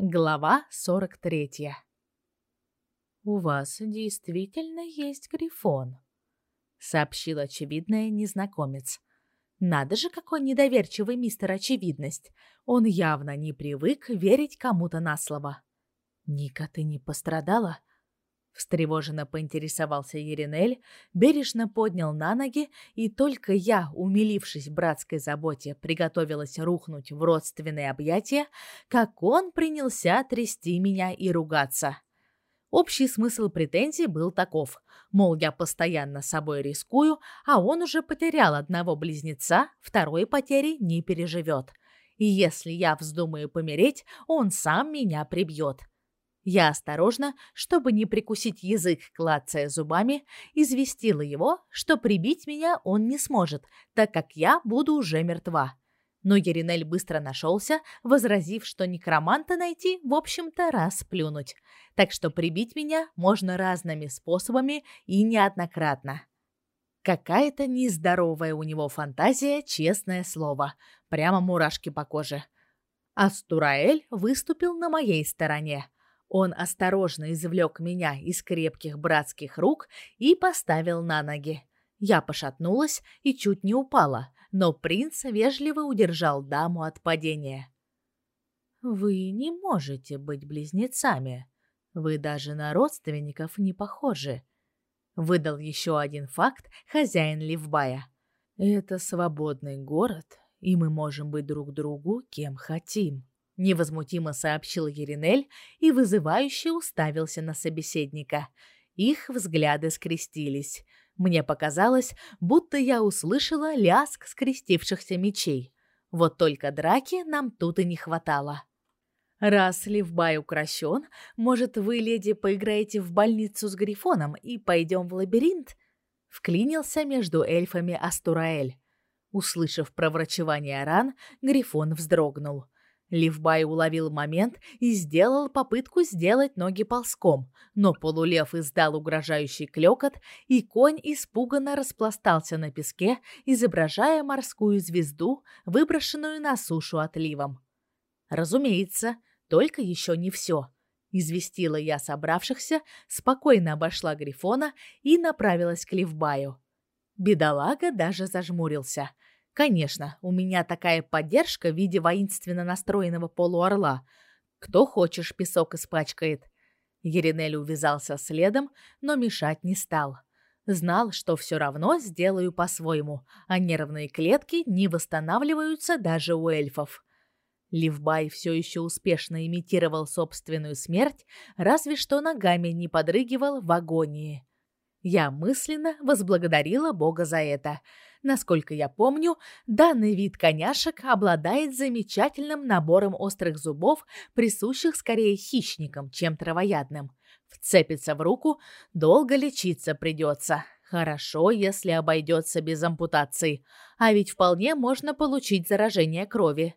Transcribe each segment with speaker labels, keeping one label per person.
Speaker 1: Глава 43. У вас действительно есть грифон, сообщил очевидный незнакомец. Надо же, какой недоверчивый мистер очевидность. Он явно не привык верить кому-то на слово. Ника, ты не пострадала? Встревоженно поинтересовался Еринель, бережно поднял на ноги, и только я, умилившись братской заботе, приготовилась рухнуть в родственные объятия, как он принялся трясти меня и ругаться. Общий смысл претензий был таков: мол, я постоянно собой рискую, а он уже потерял одного близнеца, второй потери не переживет. И если я вздумаю помереть, он сам меня прибьет. Я осторожно, чтобы не прикусить язык, клацая зубами, известила его, что прибить меня он не сможет, так как я буду уже мертва. Но Еринель быстро нашелся, возразив, что некроманта найти, в общем-то, раз плюнуть. Так что прибить меня можно разными способами и неоднократно. Какая-то нездоровая у него фантазия, честное слово. Прямо мурашки по коже. Астураэль выступил на моей стороне. Он осторожно извлек меня из крепких братских рук и поставил на ноги. Я пошатнулась и чуть не упала, но принц вежливо удержал даму от падения. Вы не можете быть близнецами. Вы даже на родственников не похожи. Выдал еще один факт хозяин Ливбая. Это свободный город, и мы можем быть друг другу кем хотим невозмутимо сообщил Еринель и вызывающе уставился на собеседника. Их взгляды скрестились. Мне показалось, будто я услышала лязг скрестившихся мечей. Вот только драки нам тут и не хватало. Раз Ливбай укращен, может, вы, леди, поиграете в больницу с Грифоном и пойдем в лабиринт? Вклинился между эльфами Астураэль. Услышав про врачевание ран, Грифон вздрогнул. Ливбай уловил момент и сделал попытку сделать ноги ползком, но полулев издал угрожающий клёкот, и конь испуганно распластался на песке, изображая морскую звезду, выброшенную на сушу отливом. Разумеется, только еще не все. Известила я собравшихся, спокойно обошла Грифона и направилась к Ливбаю. Бедолага даже зажмурился — Конечно, у меня такая поддержка в виде воинственно настроенного полуорла. Кто хочешь, песок испачкает. Еринель увязался следом, но мешать не стал. Знал, что все равно сделаю по-своему, а нервные клетки не восстанавливаются даже у эльфов. Ливбай все еще успешно имитировал собственную смерть, разве что ногами не подрыгивал в агонии. Я мысленно возблагодарила Бога за это — Насколько я помню, данный вид коняшек обладает замечательным набором острых зубов, присущих скорее хищникам, чем травоядным. Вцепится в руку, долго лечиться придется. Хорошо, если обойдется без ампутации, а ведь вполне можно получить заражение крови.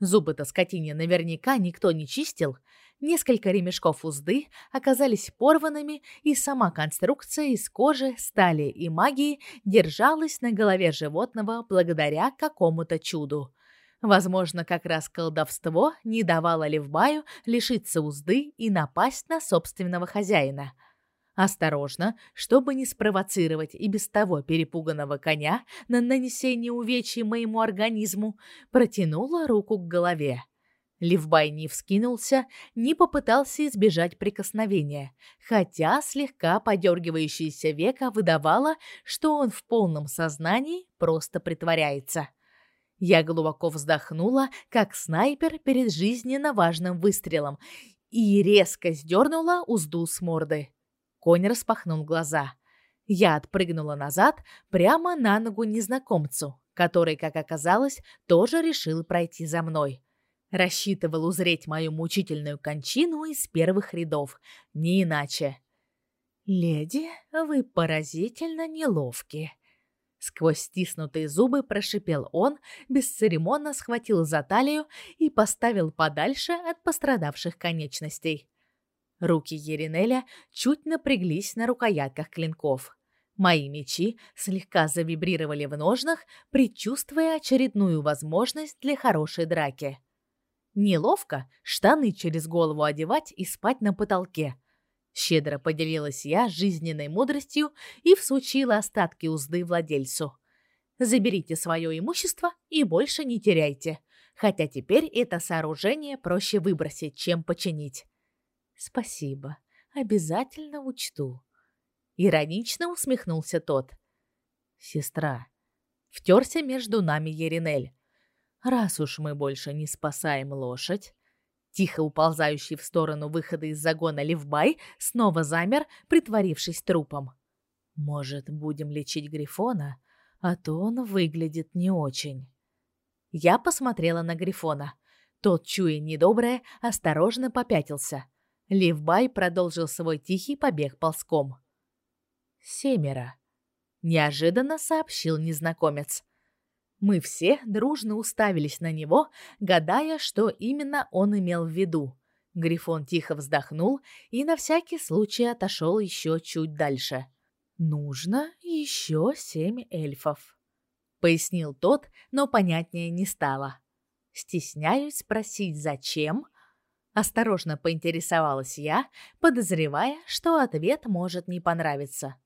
Speaker 1: Зубы-то скотине наверняка никто не чистил, Несколько ремешков узды оказались порванными, и сама конструкция из кожи, стали и магии держалась на голове животного благодаря какому-то чуду. Возможно, как раз колдовство не давало Левбаю лишиться узды и напасть на собственного хозяина. Осторожно, чтобы не спровоцировать и без того перепуганного коня на нанесение увечий моему организму, протянула руку к голове. Ливбай не вскинулся, не попытался избежать прикосновения, хотя слегка подергивающееся веко выдавало, что он в полном сознании просто притворяется. Я глубоко вздохнула, как снайпер перед жизненно важным выстрелом, и резко сдернула узду с морды. Конь распахнул глаза. Я отпрыгнула назад, прямо на ногу незнакомцу, который, как оказалось, тоже решил пройти за мной. Рассчитывал узреть мою мучительную кончину из первых рядов, не иначе. Леди, вы поразительно неловки. Сквозь стиснутые зубы прошипел он, бесцеремонно схватил за талию и поставил подальше от пострадавших конечностей. Руки Еринеля чуть напряглись на рукоятках клинков. Мои мечи слегка завибрировали в ножнах, предчувствуя очередную возможность для хорошей драки. Неловко штаны через голову одевать и спать на потолке. Щедро поделилась я жизненной мудростью и всучила остатки узды владельцу. Заберите свое имущество и больше не теряйте. Хотя теперь это сооружение проще выбросить, чем починить. Спасибо. Обязательно учту. Иронично усмехнулся тот. Сестра. Втерся между нами Еринель. Раз уж мы больше не спасаем лошадь, тихо уползающий в сторону выхода из загона Левбай снова замер, притворившись трупом. Может, будем лечить Грифона, а то он выглядит не очень. Я посмотрела на Грифона. Тот, чуя недоброе, осторожно попятился. Ливбай продолжил свой тихий побег ползком. «Семеро», — неожиданно сообщил незнакомец. Мы все дружно уставились на него, гадая, что именно он имел в виду. Грифон тихо вздохнул и на всякий случай отошел еще чуть дальше. «Нужно еще семь эльфов», — пояснил тот, но понятнее не стало. Стесняюсь спросить, зачем, Осторожно поинтересовалась я, подозревая, что ответ может не понравиться.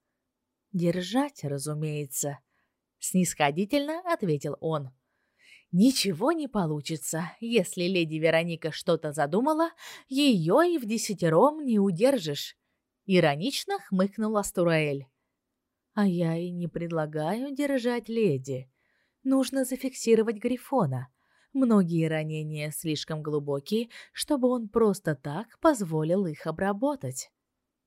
Speaker 1: Держать, разумеется, снисходительно ответил он. Ничего не получится, если леди Вероника что-то задумала, ее и в десятером не удержишь, иронично хмыкнул Астураэль. А я и не предлагаю держать леди. Нужно зафиксировать Грифона. Многие ранения слишком глубокие, чтобы он просто так позволил их обработать.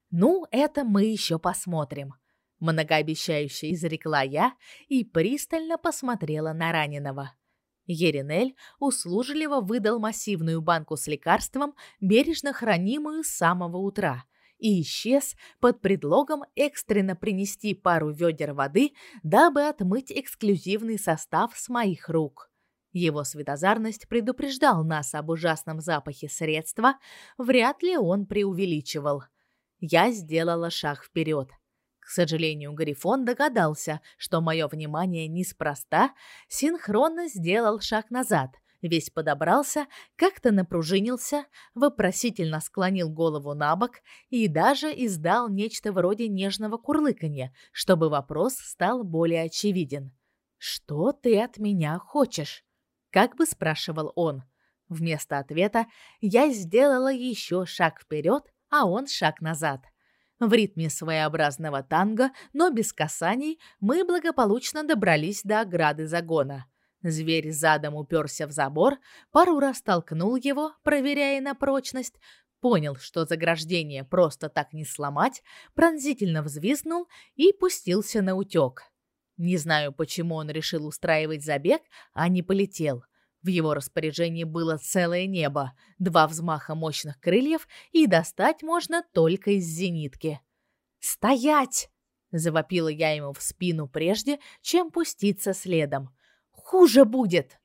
Speaker 1: Ну, это мы еще посмотрим, многообещающе изрекла я и пристально посмотрела на раненого. Еринель услужливо выдал массивную банку с лекарством, бережно хранимую с самого утра, и исчез под предлогом экстренно принести пару ведер воды, дабы отмыть эксклюзивный состав с моих рук. Его светозарность предупреждал нас об ужасном запахе средства, вряд ли он преувеличивал. Я сделала шаг вперед. К сожалению, Грифон догадался, что мое внимание неспроста, синхронно сделал шаг назад, весь подобрался, как-то напружинился, вопросительно склонил голову на бок и даже издал нечто вроде нежного курлыканья, чтобы вопрос стал более очевиден. «Что ты от меня хочешь?» как бы спрашивал он. Вместо ответа я сделала еще шаг вперед, а он шаг назад. В ритме своеобразного танго, но без касаний, мы благополучно добрались до ограды загона. Зверь задом уперся в забор, пару раз толкнул его, проверяя на прочность, понял, что заграждение просто так не сломать, пронзительно взвизгнул и пустился на утек. Не знаю, почему он решил устраивать забег, а не полетел. В его распоряжении было целое небо, два взмаха мощных крыльев, и достать можно только из зенитки. «Стоять!» — завопила я ему в спину прежде, чем пуститься следом. «Хуже будет!»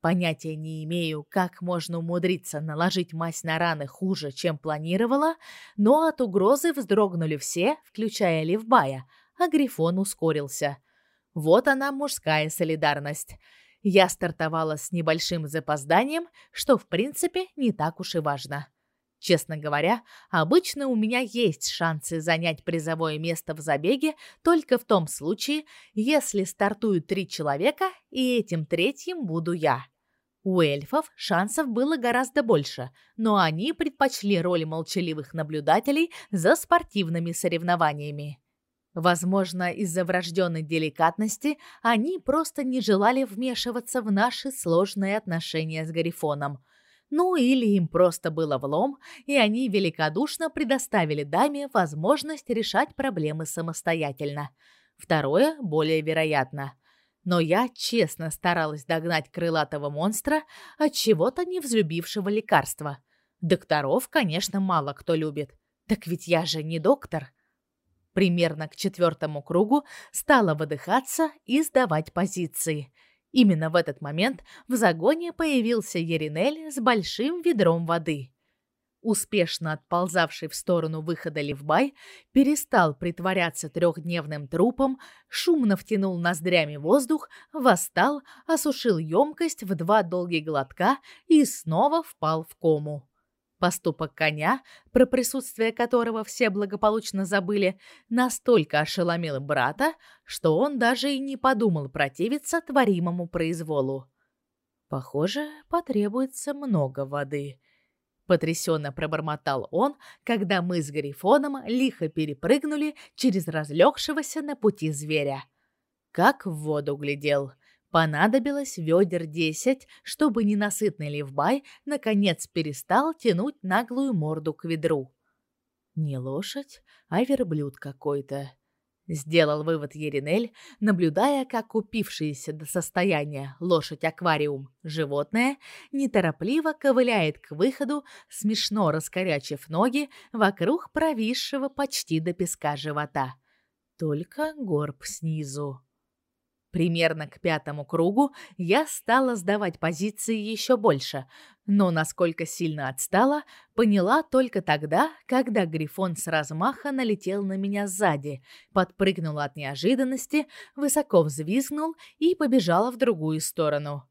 Speaker 1: Понятия не имею, как можно умудриться наложить мазь на раны хуже, чем планировала, но от угрозы вздрогнули все, включая Левбая, а Грифон ускорился — вот она мужская солидарность. Я стартовала с небольшим запозданием, что в принципе не так уж и важно. Честно говоря, обычно у меня есть шансы занять призовое место в забеге только в том случае, если стартуют три человека, и этим третьим буду я. У эльфов шансов было гораздо больше, но они предпочли роль молчаливых наблюдателей за спортивными соревнованиями. Возможно, из-за врожденной деликатности они просто не желали вмешиваться в наши сложные отношения с Гарифоном. Ну или им просто было влом, и они великодушно предоставили даме возможность решать проблемы самостоятельно. Второе более вероятно. Но я честно старалась догнать крылатого монстра от чего-то не взлюбившего лекарства. Докторов, конечно, мало кто любит. Так ведь я же не доктор. Примерно к четвертому кругу стала выдыхаться и сдавать позиции. Именно в этот момент в загоне появился Еринель с большим ведром воды. Успешно отползавший в сторону выхода Левбай перестал притворяться трехдневным трупом, шумно втянул ноздрями воздух, восстал, осушил емкость в два долгих глотка и снова впал в кому. Поступок коня, про присутствие которого все благополучно забыли, настолько ошеломил брата, что он даже и не подумал противиться творимому произволу. Похоже, потребуется много воды потрясенно пробормотал он, когда мы с Грифоном лихо перепрыгнули через разлегшегося на пути зверя. Как в воду глядел. Понадобилось ведер десять, чтобы ненасытный Левбай наконец перестал тянуть наглую морду к ведру. Не лошадь, а верблюд какой-то. Сделал вывод Еринель, наблюдая, как упившееся до состояния лошадь-аквариум животное неторопливо ковыляет к выходу, смешно раскорячив ноги вокруг провисшего почти до песка живота. Только горб снизу. Примерно к пятому кругу я стала сдавать позиции еще больше, но насколько сильно отстала, поняла только тогда, когда грифон с размаха налетел на меня сзади, подпрыгнул от неожиданности, высоко взвизгнул и побежала в другую сторону.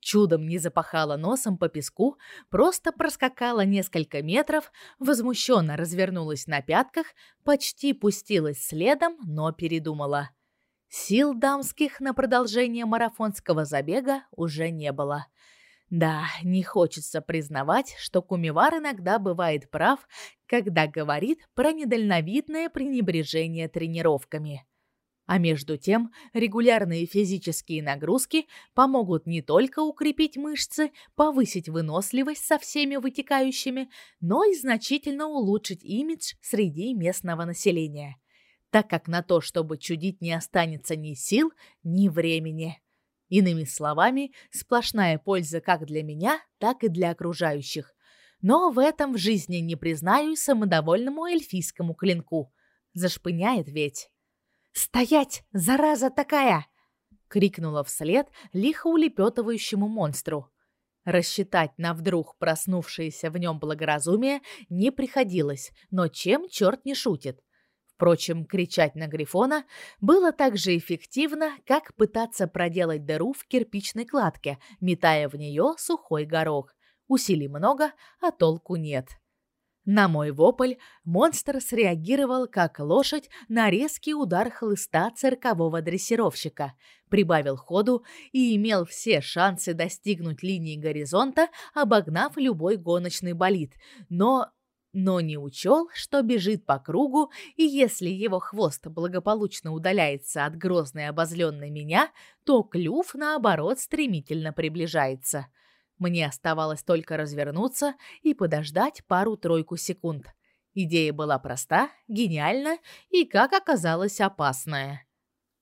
Speaker 1: Чудом не запахала носом по песку, просто проскакала несколько метров, возмущенно развернулась на пятках, почти пустилась следом, но передумала. Сил дамских на продолжение марафонского забега уже не было. Да, не хочется признавать, что Кумивар иногда бывает прав, когда говорит про недальновидное пренебрежение тренировками. А между тем, регулярные физические нагрузки помогут не только укрепить мышцы, повысить выносливость со всеми вытекающими, но и значительно улучшить имидж среди местного населения так как на то, чтобы чудить, не останется ни сил, ни времени. Иными словами, сплошная польза как для меня, так и для окружающих. Но в этом в жизни не признаюсь самодовольному эльфийскому клинку. Зашпыняет ведь. «Стоять, зараза такая!» — крикнула вслед лихо улепетывающему монстру. Рассчитать на вдруг проснувшееся в нем благоразумие не приходилось, но чем черт не шутит. Впрочем, кричать на Грифона было так же эффективно, как пытаться проделать дыру в кирпичной кладке, метая в нее сухой горох. Усилий много, а толку нет. На мой вопль монстр среагировал как лошадь на резкий удар хлыста циркового дрессировщика, прибавил ходу и имел все шансы достигнуть линии горизонта, обогнав любой гоночный болид. Но но не учел, что бежит по кругу, и если его хвост благополучно удаляется от грозной обозленной меня, то клюв, наоборот, стремительно приближается. Мне оставалось только развернуться и подождать пару-тройку секунд. Идея была проста, гениальна и, как оказалось, опасная.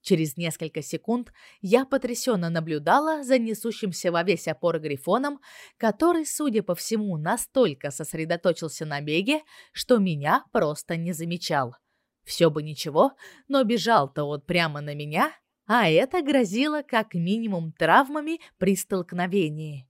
Speaker 1: Через несколько секунд я потрясенно наблюдала за несущимся во весь опор грифоном, который, судя по всему, настолько сосредоточился на беге, что меня просто не замечал. Все бы ничего, но бежал-то он прямо на меня, а это грозило как минимум травмами при столкновении.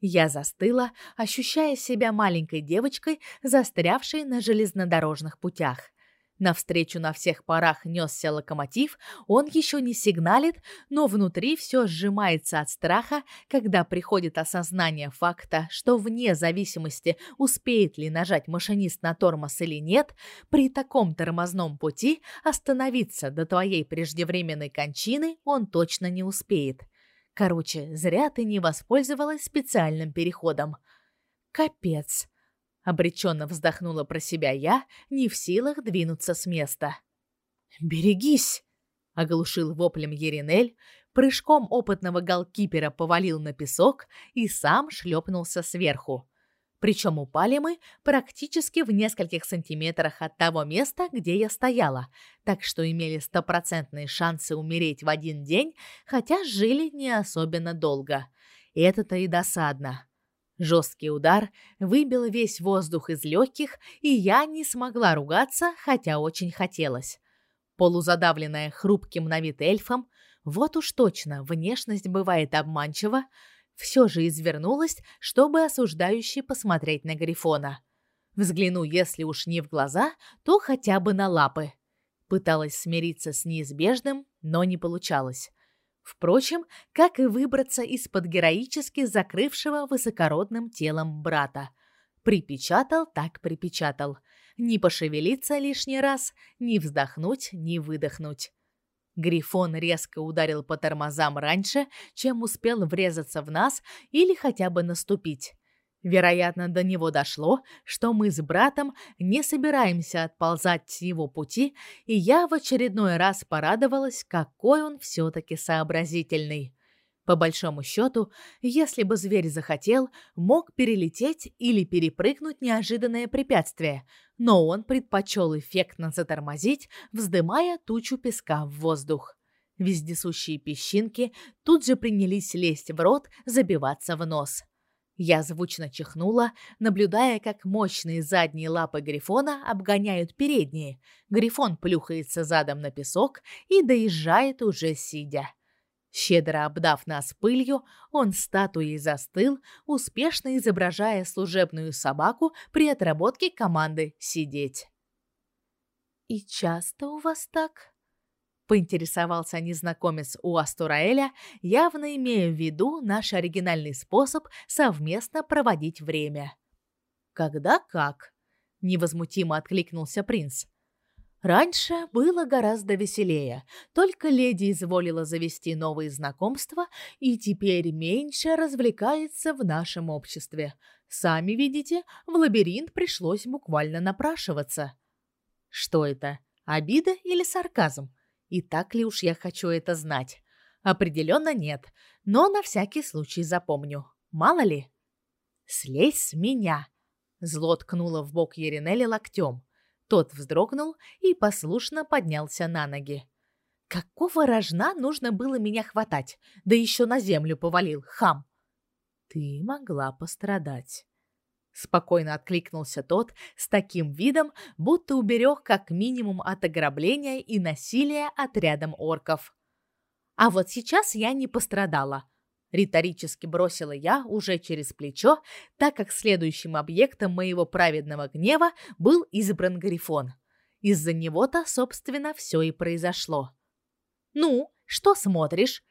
Speaker 1: Я застыла, ощущая себя маленькой девочкой, застрявшей на железнодорожных путях. Навстречу на всех парах несся локомотив, он еще не сигналит, но внутри все сжимается от страха, когда приходит осознание факта, что вне зависимости, успеет ли нажать машинист на тормоз или нет, при таком тормозном пути остановиться до твоей преждевременной кончины он точно не успеет. Короче, зря ты не воспользовалась специальным переходом. Капец. Обреченно вздохнула про себя я, не в силах двинуться с места. «Берегись!» — оглушил воплем Еринель, прыжком опытного голкипера повалил на песок и сам шлепнулся сверху. Причем упали мы практически в нескольких сантиметрах от того места, где я стояла, так что имели стопроцентные шансы умереть в один день, хотя жили не особенно долго. Это-то и досадно. Жесткий удар выбил весь воздух из легких, и я не смогла ругаться, хотя очень хотелось. Полузадавленная хрупким на вид эльфом, вот уж точно, внешность бывает обманчива, все же извернулась, чтобы осуждающий посмотреть на Грифона. Взгляну, если уж не в глаза, то хотя бы на лапы. Пыталась смириться с неизбежным, но не получалось. Впрочем, как и выбраться из-под героически закрывшего высокородным телом брата. Припечатал так припечатал. Не пошевелиться лишний раз, не вздохнуть, не выдохнуть. Грифон резко ударил по тормозам раньше, чем успел врезаться в нас или хотя бы наступить. Вероятно, до него дошло, что мы с братом не собираемся отползать с его пути, и я в очередной раз порадовалась, какой он все таки сообразительный. По большому счету, если бы зверь захотел, мог перелететь или перепрыгнуть неожиданное препятствие, но он предпочел эффектно затормозить, вздымая тучу песка в воздух. Вездесущие песчинки тут же принялись лезть в рот, забиваться в нос. Я звучно чихнула, наблюдая, как мощные задние лапы грифона обгоняют передние. Грифон плюхается задом на песок и доезжает уже сидя. Щедро обдав нас пылью, он статуей застыл, успешно изображая служебную собаку при отработке команды сидеть. «И часто у вас так?» Поинтересовался незнакомец у Астураэля, явно имея в виду наш оригинальный способ совместно проводить время. Когда как? невозмутимо откликнулся принц. Раньше было гораздо веселее. Только леди изволила завести новые знакомства и теперь меньше развлекается в нашем обществе. Сами видите, в лабиринт пришлось буквально напрашиваться. Что это? Обида или сарказм? И так ли уж я хочу это знать? Определенно нет, но на всякий случай запомню. Мало ли. Слезь с меня. Зло ткнуло в бок Еринели локтем. Тот вздрогнул и послушно поднялся на ноги. Какого рожна нужно было меня хватать? Да еще на землю повалил, хам. Ты могла пострадать. Спокойно откликнулся тот с таким видом, будто уберег как минимум от ограбления и насилия отрядом орков. А вот сейчас я не пострадала, риторически бросила я уже через плечо, так как следующим объектом моего праведного гнева был избран Грифон. Из-за него-то, собственно, все и произошло. Ну, что смотришь?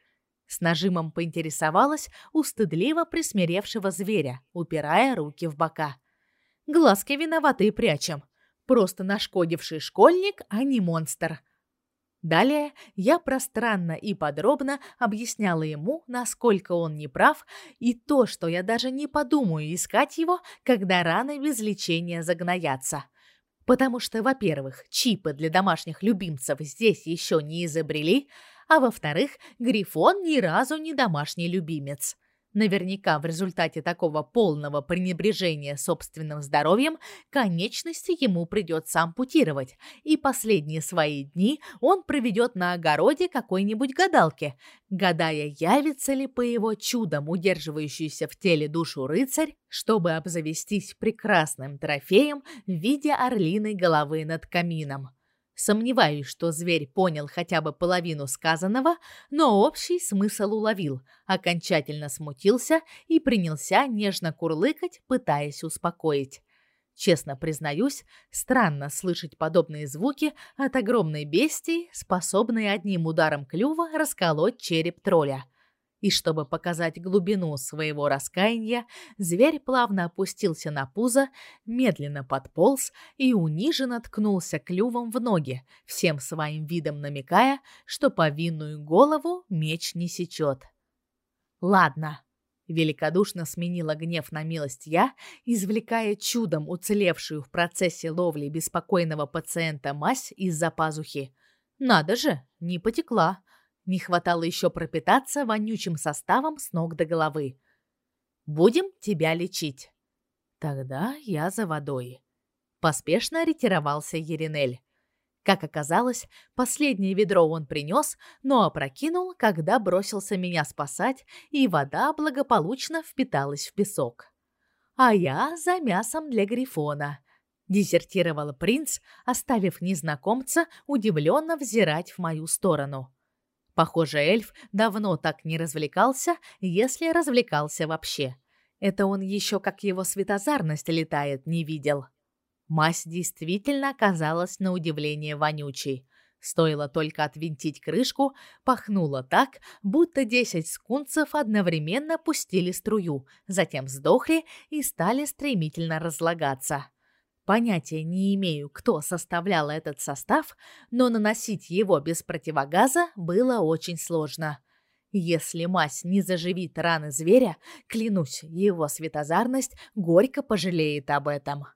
Speaker 1: С нажимом поинтересовалась у стыдливо присмиревшего зверя, упирая руки в бока. Глазки виноватые прячем. Просто нашкодивший школьник, а не монстр. Далее я пространно и подробно объясняла ему, насколько он неправ, и то, что я даже не подумаю искать его, когда раны без лечения загноятся. Потому что, во-первых, чипы для домашних любимцев здесь еще не изобрели, а во-вторых, Грифон ни разу не домашний любимец. Наверняка в результате такого полного пренебрежения собственным здоровьем конечности ему придется ампутировать, и последние свои дни он проведет на огороде какой-нибудь гадалки, гадая, явится ли по его чудам удерживающийся в теле душу рыцарь, чтобы обзавестись прекрасным трофеем в виде орлиной головы над камином. Сомневаюсь, что зверь понял хотя бы половину сказанного, но общий смысл уловил, окончательно смутился и принялся нежно курлыкать, пытаясь успокоить. Честно признаюсь, странно слышать подобные звуки от огромной бестии, способной одним ударом клюва расколоть череп тролля. И чтобы показать глубину своего раскаяния, зверь плавно опустился на пузо, медленно подполз и униженно ткнулся клювом в ноги, всем своим видом намекая, что повинную голову меч не сечет. Ладно, великодушно сменила гнев на милость я, извлекая чудом уцелевшую в процессе ловли беспокойного пациента мазь из-за пазухи. Надо же, не потекла. Не хватало еще пропитаться вонючим составом с ног до головы. Будем тебя лечить. Тогда я за водой. Поспешно ретировался Еринель. Как оказалось, последнее ведро он принес, но опрокинул, когда бросился меня спасать, и вода благополучно впиталась в песок. А я за мясом для грифона. Дезертировал принц, оставив незнакомца удивленно взирать в мою сторону. Похоже, эльф давно так не развлекался, если развлекался вообще. Это он еще как его светозарность летает, не видел. Мазь действительно оказалась на удивление вонючей. Стоило только отвинтить крышку, пахнуло так, будто десять скунцев одновременно пустили струю, затем сдохли и стали стремительно разлагаться. Понятия не имею, кто составлял этот состав, но наносить его без противогаза было очень сложно. Если мазь не заживит раны зверя, клянусь, его светозарность горько пожалеет об этом.